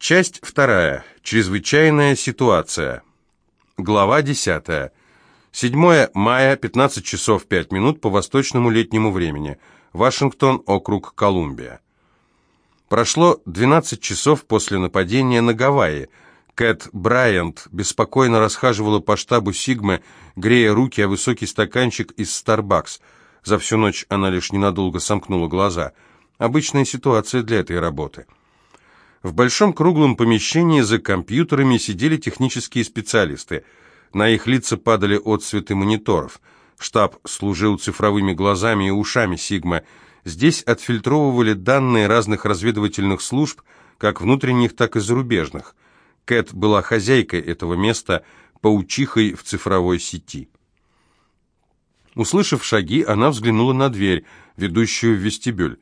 Часть вторая. Чрезвычайная ситуация. Глава 10. 7 мая, 15 часов 5 минут по восточному летнему времени. Вашингтон, округ Колумбия. Прошло 12 часов после нападения на Гавайи. Кэт Брайант беспокойно расхаживала по штабу Сигмы, грея руки о высокий стаканчик из Starbucks. За всю ночь она лишь ненадолго сомкнула глаза. Обычная ситуация для этой работы. В большом круглом помещении за компьютерами сидели технические специалисты. На их лица падали отсветы мониторов. Штаб служил цифровыми глазами и ушами Сигма. Здесь отфильтровывали данные разных разведывательных служб, как внутренних, так и зарубежных. Кэт была хозяйкой этого места, паучихой в цифровой сети. Услышав шаги, она взглянула на дверь, ведущую в вестибюль.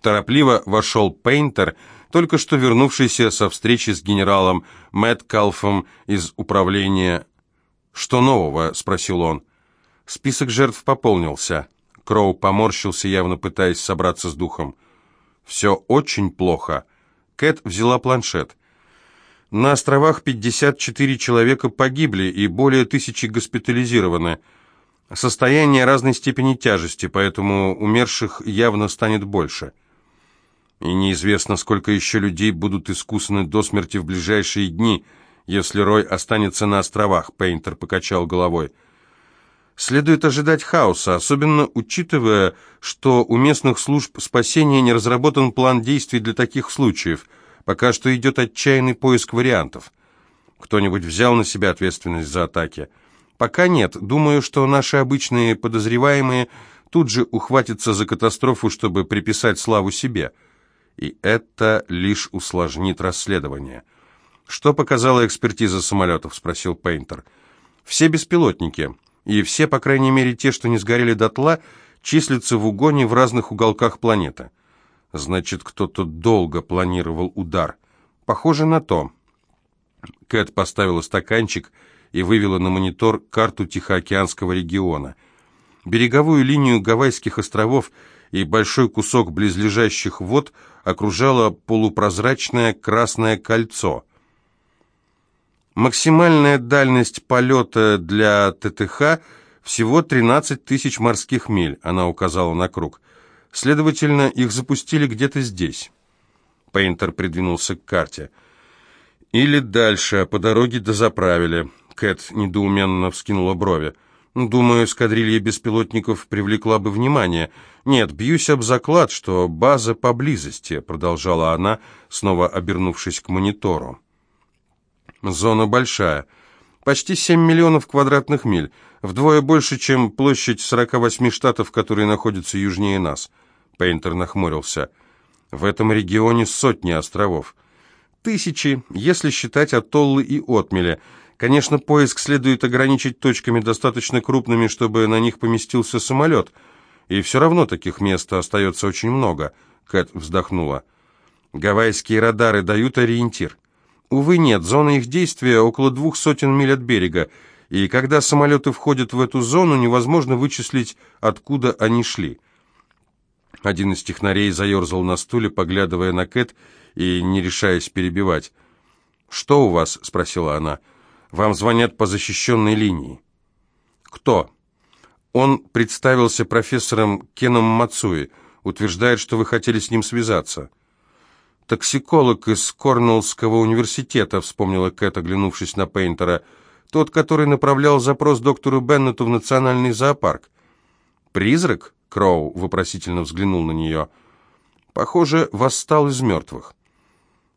Торопливо вошел Пейнтер, только что вернувшийся со встречи с генералом Мэтт Калфом из управления. «Что нового?» — спросил он. Список жертв пополнился. Кроу поморщился, явно пытаясь собраться с духом. «Все очень плохо». Кэт взяла планшет. На островах 54 человека погибли и более тысячи госпитализированы. Состояние разной степени тяжести, поэтому умерших явно станет больше. И неизвестно, сколько еще людей будут искусаны до смерти в ближайшие дни, если Рой останется на островах, Пейнтер покачал головой. Следует ожидать хаоса, особенно учитывая, что у местных служб спасения не разработан план действий для таких случаев. Пока что идет отчаянный поиск вариантов. Кто-нибудь взял на себя ответственность за атаки? Пока нет. Думаю, что наши обычные подозреваемые тут же ухватятся за катастрофу, чтобы приписать славу себе и это лишь усложнит расследование. «Что показала экспертиза самолетов?» – спросил Пейнтер. «Все беспилотники, и все, по крайней мере, те, что не сгорели дотла, числятся в угоне в разных уголках планеты. Значит, кто-то долго планировал удар. Похоже на то». Кэт поставила стаканчик и вывела на монитор карту Тихоокеанского региона. Береговую линию Гавайских островов – и большой кусок близлежащих вод окружало полупрозрачное красное кольцо. Максимальная дальность полета для ТТХ всего 13 тысяч морских миль, она указала на круг. Следовательно, их запустили где-то здесь. Пейнтер придвинулся к карте. Или дальше, по дороге дозаправили. Кэт недоуменно вскинула брови. Думаю, эскадрилья беспилотников привлекла бы внимание. Нет, бьюсь об заклад, что база поблизости, продолжала она, снова обернувшись к монитору. Зона большая. Почти 7 миллионов квадратных миль, вдвое больше, чем площадь 48 штатов, которые находятся южнее нас. Пейнтер нахмурился. В этом регионе сотни островов. Тысячи, если считать атоллы и отмели – Конечно, поиск следует ограничить точками достаточно крупными, чтобы на них поместился самолет. И все равно таких мест остается очень много, Кэт вздохнула. Гавайские радары дают ориентир. Увы, нет, зона их действия около двух сотен миль от берега, и когда самолеты входят в эту зону, невозможно вычислить, откуда они шли. Один из технарей заерзал на стуле, поглядывая на Кэт и не решаясь перебивать. «Что у вас?» — спросила она. Вам звонят по защищенной линии. Кто? Он представился профессором Кеном Мацуи, утверждает, что вы хотели с ним связаться. Токсиколог из Корнеллского университета, вспомнила Кэт, оглянувшись на Пейнтера, тот, который направлял запрос доктору Беннету в национальный зоопарк. «Призрак?» — Кроу вопросительно взглянул на нее. «Похоже, восстал из мертвых».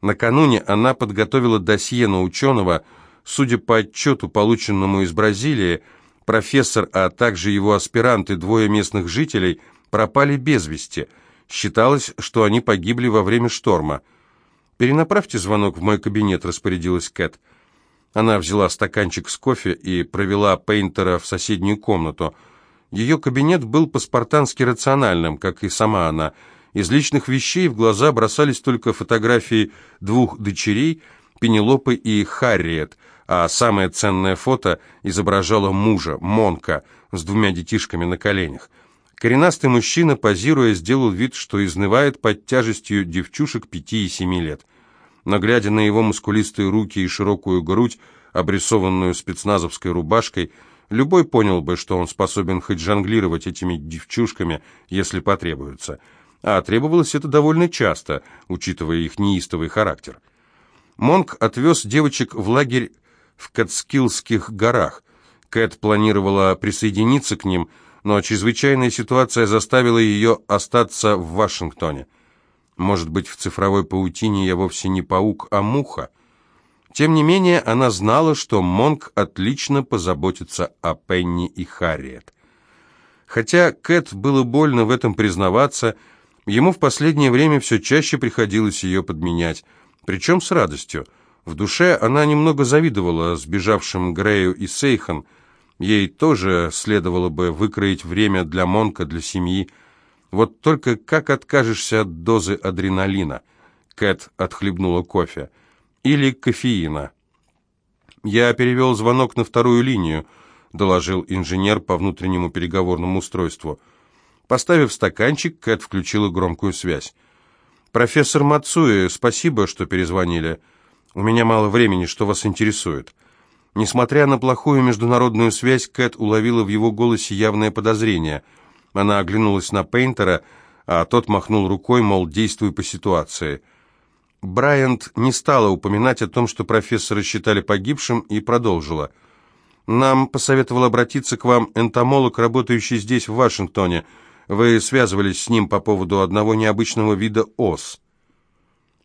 Накануне она подготовила досье на ученого, Судя по отчету, полученному из Бразилии, профессор, а также его аспиранты, двое местных жителей, пропали без вести. Считалось, что они погибли во время шторма. «Перенаправьте звонок в мой кабинет», — распорядилась Кэт. Она взяла стаканчик с кофе и провела Пейнтера в соседнюю комнату. Ее кабинет был по-спартански рациональным, как и сама она. Из личных вещей в глаза бросались только фотографии двух дочерей, Пенелопы и Харриет — а самое ценное фото изображало мужа, Монка, с двумя детишками на коленях. Коренастый мужчина, позируя, сделал вид, что изнывает под тяжестью девчушек пяти и семи лет. но, глядя на его мускулистые руки и широкую грудь, обрисованную спецназовской рубашкой, любой понял бы, что он способен хоть жонглировать этими девчушками, если потребуется. А требовалось это довольно часто, учитывая их неистовый характер. Монк отвез девочек в лагерь в Кацкилских горах. Кэт планировала присоединиться к ним, но чрезвычайная ситуация заставила ее остаться в Вашингтоне. Может быть, в цифровой паутине я вовсе не паук, а муха? Тем не менее, она знала, что Монк отлично позаботится о Пенни и Харриет. Хотя Кэт было больно в этом признаваться, ему в последнее время все чаще приходилось ее подменять – причем с радостью. В душе она немного завидовала сбежавшим Грею и Сейхан. Ей тоже следовало бы выкроить время для Монка, для семьи. Вот только как откажешься от дозы адреналина? Кэт отхлебнула кофе. Или кофеина. «Я перевел звонок на вторую линию», — доложил инженер по внутреннему переговорному устройству. Поставив стаканчик, Кэт включила громкую связь. «Профессор Мацуи, спасибо, что перезвонили. У меня мало времени, что вас интересует». Несмотря на плохую международную связь, Кэт уловила в его голосе явное подозрение. Она оглянулась на Пейнтера, а тот махнул рукой, мол, действуй по ситуации. Брайант не стала упоминать о том, что профессора считали погибшим, и продолжила. «Нам посоветовал обратиться к вам энтомолог, работающий здесь, в Вашингтоне. Вы связывались с ним по поводу одного необычного вида ос.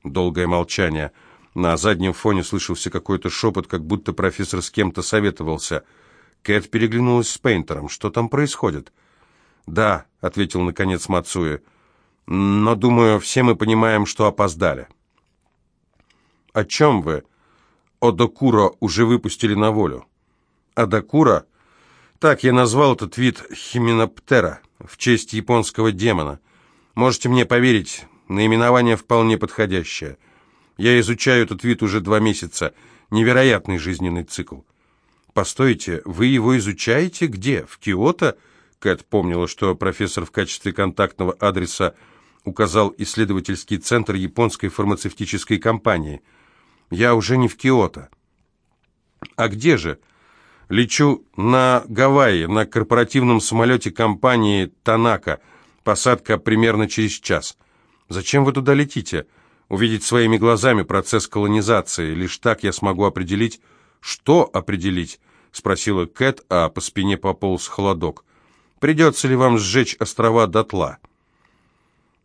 Долгое молчание. На заднем фоне слышался какой-то шепот, как будто профессор с кем-то советовался. Кэт переглянулась с Пейнтером. Что там происходит? «Да», — ответил наконец Мацуи. «Но, думаю, все мы понимаем, что опоздали». «О чем вы?» «Одокура уже выпустили на волю». «Одокура?» Так я назвал этот вид химиноптера в честь японского демона. Можете мне поверить, наименование вполне подходящее. Я изучаю этот вид уже два месяца. Невероятный жизненный цикл. Постойте, вы его изучаете? Где? В Киото? Кэт помнила, что профессор в качестве контактного адреса указал исследовательский центр японской фармацевтической компании. Я уже не в Киото. А где же? Лечу на Гавайи на корпоративном самолете компании «Танака». Посадка примерно через час. Зачем вы туда летите? Увидеть своими глазами процесс колонизации. Лишь так я смогу определить... Что определить? Спросила Кэт, а по спине пополз холодок. Придется ли вам сжечь острова дотла?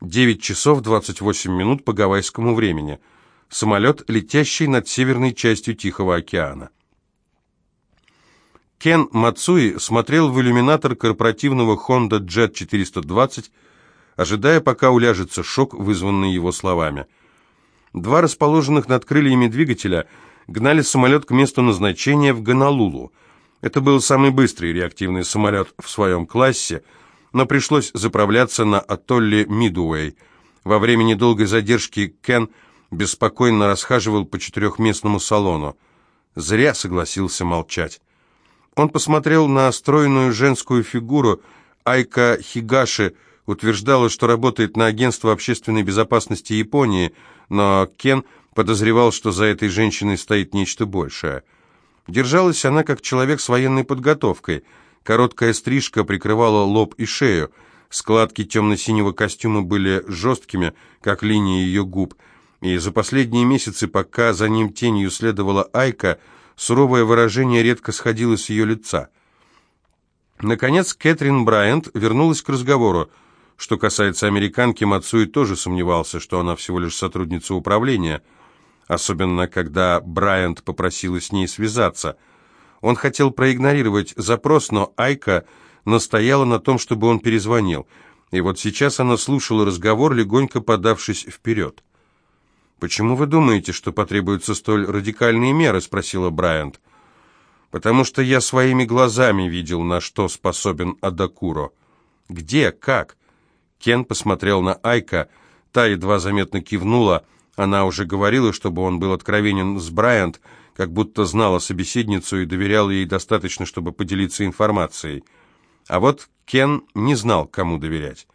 Девять часов двадцать восемь минут по гавайскому времени. Самолет, летящий над северной частью Тихого океана. Кен Мацуи смотрел в иллюминатор корпоративного Honda Jet 420, ожидая, пока уляжется шок, вызванный его словами. Два расположенных над крыльями двигателя гнали самолет к месту назначения в Гонолулу. Это был самый быстрый реактивный самолет в своем классе, но пришлось заправляться на атолле Мидуэй. Во время недолгой задержки Кен беспокойно расхаживал по четырехместному салону. Зря согласился молчать. Он посмотрел на стройную женскую фигуру. Айка Хигаши утверждала, что работает на агентство общественной безопасности Японии, но Кен подозревал, что за этой женщиной стоит нечто большее. Держалась она как человек с военной подготовкой. Короткая стрижка прикрывала лоб и шею. Складки темно-синего костюма были жесткими, как линии ее губ. И за последние месяцы, пока за ним тенью следовала Айка, Суровое выражение редко сходило с ее лица. Наконец, Кэтрин Брайант вернулась к разговору. Что касается американки, Мацуи тоже сомневался, что она всего лишь сотрудница управления, особенно когда Брайант попросила с ней связаться. Он хотел проигнорировать запрос, но Айка настояла на том, чтобы он перезвонил. И вот сейчас она слушала разговор, легонько подавшись вперед. «Почему вы думаете, что потребуются столь радикальные меры?» – спросила Брайант. «Потому что я своими глазами видел, на что способен Адакуро». «Где? Как?» Кен посмотрел на Айка. Та едва заметно кивнула. Она уже говорила, чтобы он был откровенен с Брайант, как будто знала собеседницу и доверял ей достаточно, чтобы поделиться информацией. А вот Кен не знал, кому доверять.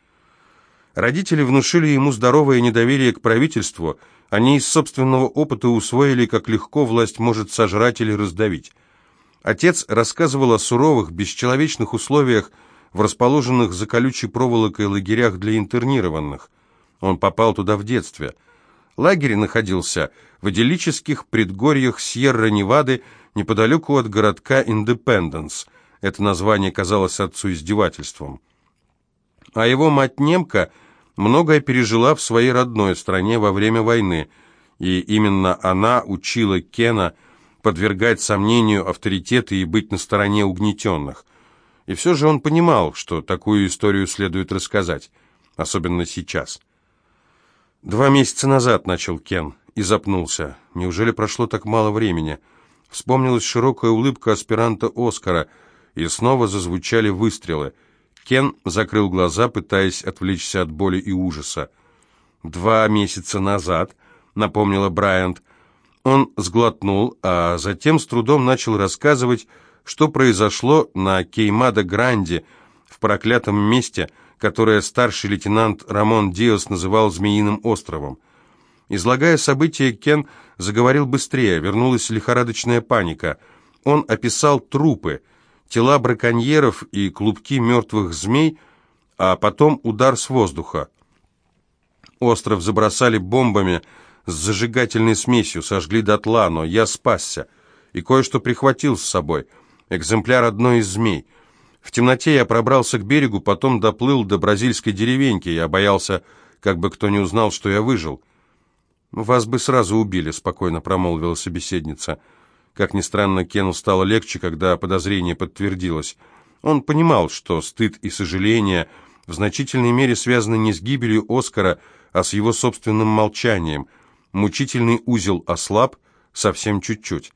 Родители внушили ему здоровое недоверие к правительству – Они из собственного опыта усвоили, как легко власть может сожрать или раздавить. Отец рассказывал о суровых, бесчеловечных условиях в расположенных за колючей проволокой лагерях для интернированных. Он попал туда в детстве. Лагерь находился в идиллических предгорьях Сьерра-Невады, неподалеку от городка Индепенденс. Это название казалось отцу издевательством. А его мать немка многое пережила в своей родной стране во время войны, и именно она учила Кена подвергать сомнению авторитеты и быть на стороне угнетенных. И все же он понимал, что такую историю следует рассказать, особенно сейчас. «Два месяца назад», — начал Кен, и запнулся. «Неужели прошло так мало времени?» Вспомнилась широкая улыбка аспиранта Оскара, и снова зазвучали выстрелы. Кен закрыл глаза, пытаясь отвлечься от боли и ужаса. «Два месяца назад», — напомнила Брайант. Он сглотнул, а затем с трудом начал рассказывать, что произошло на Кеймада-Гранде, в проклятом месте, которое старший лейтенант Рамон Диос называл «Змеиным островом». Излагая события, Кен заговорил быстрее, вернулась лихорадочная паника. Он описал трупы, тела браконьеров и клубки мертвых змей, а потом удар с воздуха. Остров забросали бомбами с зажигательной смесью, сожгли дотла, но я спасся и кое-что прихватил с собой. Экземпляр одной из змей. В темноте я пробрался к берегу, потом доплыл до бразильской деревеньки. Я боялся, как бы кто не узнал, что я выжил. «Вас бы сразу убили», — спокойно промолвила собеседница. Как ни странно, Кену стало легче, когда подозрение подтвердилось. Он понимал, что стыд и сожаление в значительной мере связаны не с гибелью Оскара, а с его собственным молчанием. Мучительный узел ослаб совсем чуть-чуть.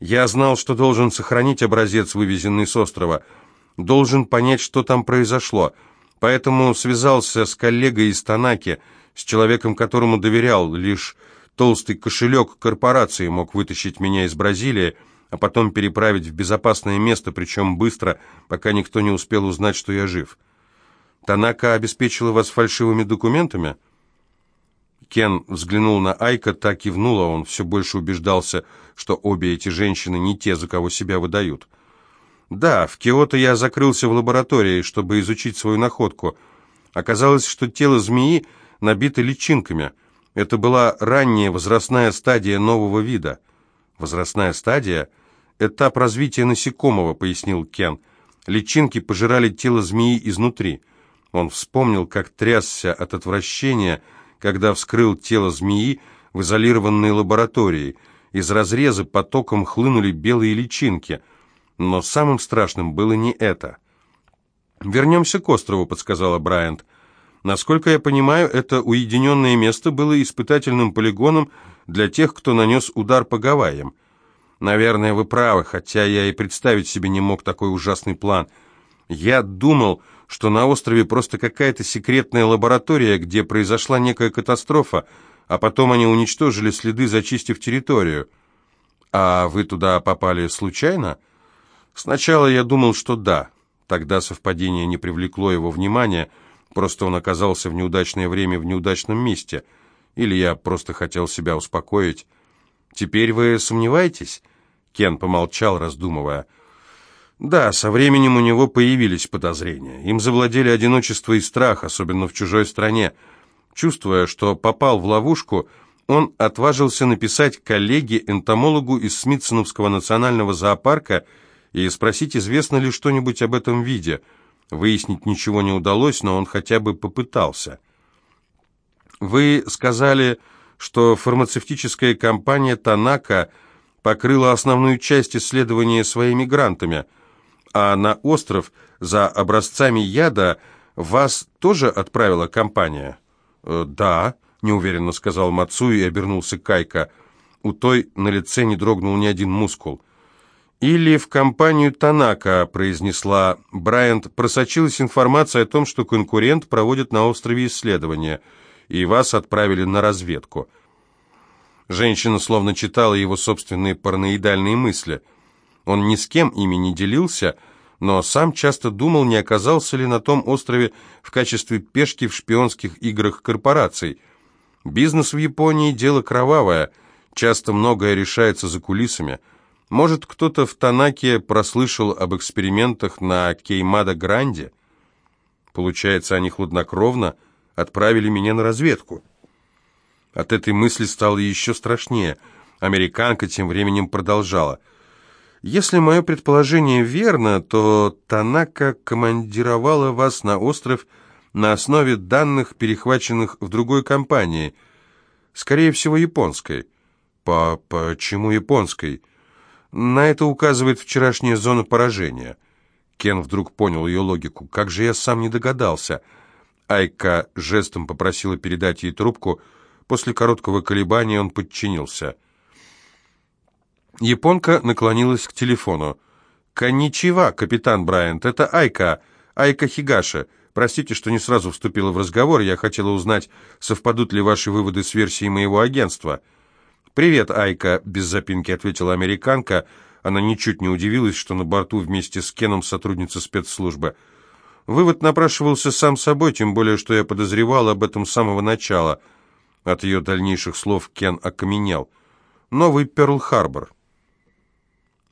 «Я знал, что должен сохранить образец, вывезенный с острова, должен понять, что там произошло, поэтому связался с коллегой из Танаки, с человеком, которому доверял, лишь толстый кошелек корпорации мог вытащить меня из Бразилии, а потом переправить в безопасное место, причем быстро, пока никто не успел узнать, что я жив. Танака обеспечила вас фальшивыми документами?» Кен взглянул на Айка, так кивнула, он все больше убеждался, что обе эти женщины не те, за кого себя выдают. «Да, в Киото я закрылся в лаборатории, чтобы изучить свою находку. Оказалось, что тело змеи набиты личинками. Это была ранняя возрастная стадия нового вида. Возрастная стадия – этап развития насекомого, пояснил Кен. Личинки пожирали тело змеи изнутри. Он вспомнил, как трясся от отвращения, когда вскрыл тело змеи в изолированной лаборатории. Из разреза потоком хлынули белые личинки. Но самым страшным было не это. «Вернемся к острову», — подсказала Брайант. Насколько я понимаю, это уединенное место было испытательным полигоном для тех, кто нанес удар по Гавайям. Наверное, вы правы, хотя я и представить себе не мог такой ужасный план. Я думал, что на острове просто какая-то секретная лаборатория, где произошла некая катастрофа, а потом они уничтожили следы, зачистив территорию. А вы туда попали случайно? Сначала я думал, что да. Тогда совпадение не привлекло его внимания, Просто он оказался в неудачное время в неудачном месте. Или я просто хотел себя успокоить. Теперь вы сомневаетесь?» Кен помолчал, раздумывая. «Да, со временем у него появились подозрения. Им завладели одиночество и страх, особенно в чужой стране. Чувствуя, что попал в ловушку, он отважился написать коллеге-энтомологу из Смитсоновского национального зоопарка и спросить, известно ли что-нибудь об этом виде – Выяснить ничего не удалось, но он хотя бы попытался. Вы сказали, что фармацевтическая компания «Танака» покрыла основную часть исследования своими грантами, а на остров за образцами яда вас тоже отправила компания? «Э, «Да», — неуверенно сказал Мацуи и обернулся Кайка. У той на лице не дрогнул ни один мускул. «Или в компанию Танака», — произнесла Брайант, «просочилась информация о том, что конкурент проводит на острове исследования, и вас отправили на разведку». Женщина словно читала его собственные параноидальные мысли. Он ни с кем ими не делился, но сам часто думал, не оказался ли на том острове в качестве пешки в шпионских играх корпораций. Бизнес в Японии – дело кровавое, часто многое решается за кулисами. Может, кто-то в Танаке прослышал об экспериментах на Кеймада-Гранде? Получается, они хладнокровно отправили меня на разведку. От этой мысли стало еще страшнее. Американка тем временем продолжала. «Если мое предположение верно, то Танака командировала вас на остров на основе данных, перехваченных в другой компании, скорее всего, японской». «По почему японской?» «На это указывает вчерашняя зона поражения». Кен вдруг понял ее логику. «Как же я сам не догадался?» Айка жестом попросила передать ей трубку. После короткого колебания он подчинился. Японка наклонилась к телефону. «Конничева, капитан Брайант, это Айка, Айка Хигаши. Простите, что не сразу вступила в разговор, я хотела узнать, совпадут ли ваши выводы с версией моего агентства». «Привет, Айка», — без запинки ответила американка. Она ничуть не удивилась, что на борту вместе с Кеном сотрудница спецслужбы — Вывод напрашивался сам собой, тем более, что я подозревал об этом с самого начала. От ее дальнейших слов Кен окаменел. «Новый Перл-Харбор».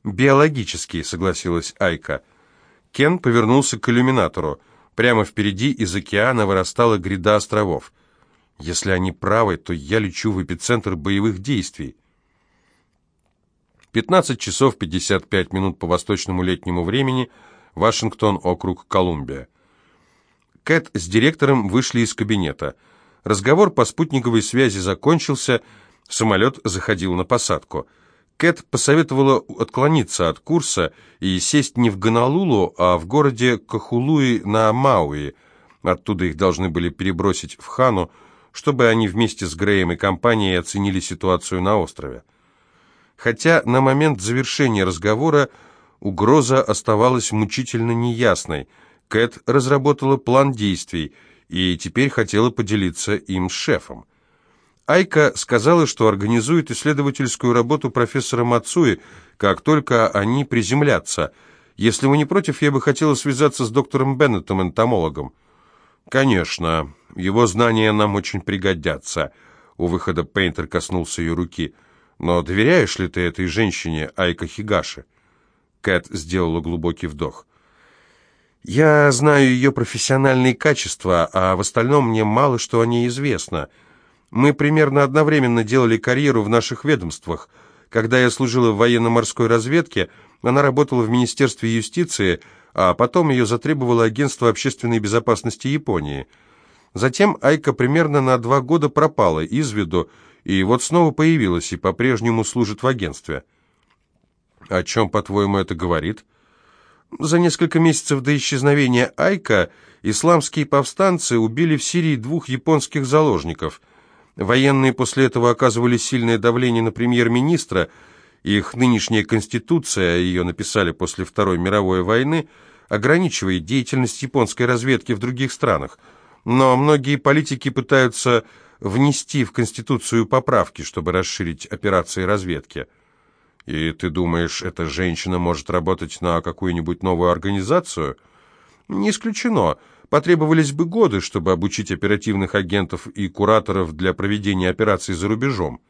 «Биологический», — согласилась Айка. Кен повернулся к иллюминатору. Прямо впереди из океана вырастала гряда островов. «Если они правы, то я лечу в эпицентр боевых действий». 15 часов 55 минут по восточному летнему времени — Вашингтон, округ Колумбия. Кэт с директором вышли из кабинета. Разговор по спутниковой связи закончился, самолет заходил на посадку. Кэт посоветовала отклониться от курса и сесть не в Гонолулу, а в городе Кахулуи на Мауи. Оттуда их должны были перебросить в Хану, чтобы они вместе с Греем и компанией оценили ситуацию на острове. Хотя на момент завершения разговора Угроза оставалась мучительно неясной. Кэт разработала план действий и теперь хотела поделиться им с шефом. Айка сказала, что организует исследовательскую работу профессора Мацуи, как только они приземлятся. Если вы не против, я бы хотела связаться с доктором Беннетом, энтомологом. Конечно, его знания нам очень пригодятся. У выхода Пейнтер коснулся ее руки. Но доверяешь ли ты этой женщине, Айка Хигаши? Кэт сделала глубокий вдох. «Я знаю ее профессиональные качества, а в остальном мне мало что о ней известно. Мы примерно одновременно делали карьеру в наших ведомствах. Когда я служила в военно-морской разведке, она работала в Министерстве юстиции, а потом ее затребовало Агентство общественной безопасности Японии. Затем Айка примерно на два года пропала из виду, и вот снова появилась и по-прежнему служит в агентстве». О чем, по-твоему, это говорит? За несколько месяцев до исчезновения Айка исламские повстанцы убили в Сирии двух японских заложников. Военные после этого оказывали сильное давление на премьер-министра, их нынешняя конституция, ее написали после Второй мировой войны, ограничивает деятельность японской разведки в других странах. Но многие политики пытаются внести в Конституцию поправки, чтобы расширить операции разведки. И ты думаешь, эта женщина может работать на какую-нибудь новую организацию? Не исключено. Потребовались бы годы, чтобы обучить оперативных агентов и кураторов для проведения операций за рубежом.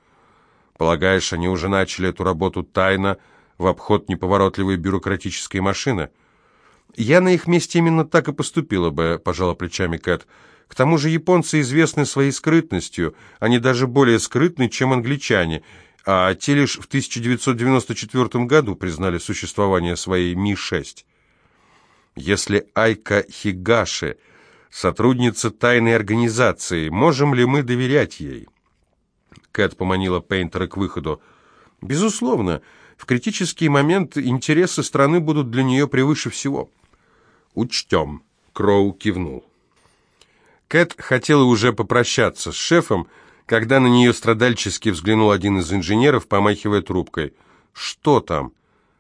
Полагаешь, они уже начали эту работу тайно, в обход неповоротливой бюрократической машины? Я на их месте именно так и поступила бы, пожала плечами Кэт. К тому же японцы известны своей скрытностью, они даже более скрытны, чем англичане, а те лишь в 1994 году признали существование своей Ми-6. Если Айка Хигаши сотрудница тайной организации, можем ли мы доверять ей? Кэт поманила Пейнтера к выходу. Безусловно, в критический момент интересы страны будут для нее превыше всего. Учтем. Кроу кивнул. Кэт хотела уже попрощаться с шефом, когда на нее страдальчески взглянул один из инженеров, помахивая трубкой. «Что там?»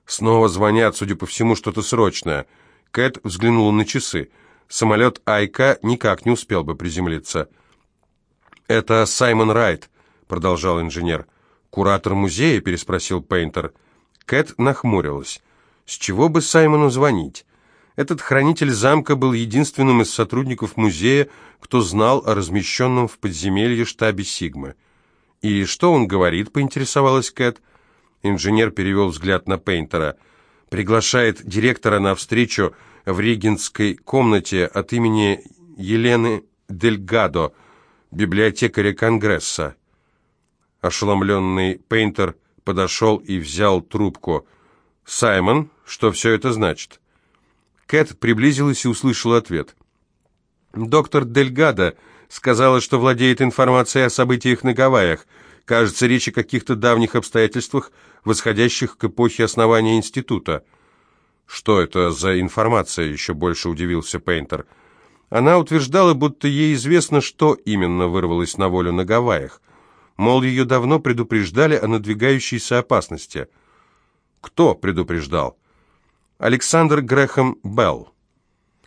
«Снова звонят, судя по всему, что-то срочное». Кэт взглянула на часы. Самолет Айка никак не успел бы приземлиться. «Это Саймон Райт», — продолжал инженер. «Куратор музея?» — переспросил Пейнтер. Кэт нахмурилась. «С чего бы Саймону звонить?» Этот хранитель замка был единственным из сотрудников музея, кто знал о размещенном в подземелье штабе Сигмы. «И что он говорит?» — поинтересовалась Кэт. Инженер перевел взгляд на Пейнтера. «Приглашает директора на встречу в регентской комнате от имени Елены Дельгадо, библиотекаря Конгресса». Ошеломленный Пейнтер подошел и взял трубку. «Саймон, что все это значит?» Кэт приблизилась и услышала ответ. «Доктор Дельгадо сказала, что владеет информацией о событиях на Гавайях. Кажется, речь о каких-то давних обстоятельствах, восходящих к эпохе основания института». «Что это за информация?» — еще больше удивился Пейнтер. Она утверждала, будто ей известно, что именно вырвалось на волю на Гавайях. Мол, ее давно предупреждали о надвигающейся опасности. Кто предупреждал? Александр Грэхэм Белл.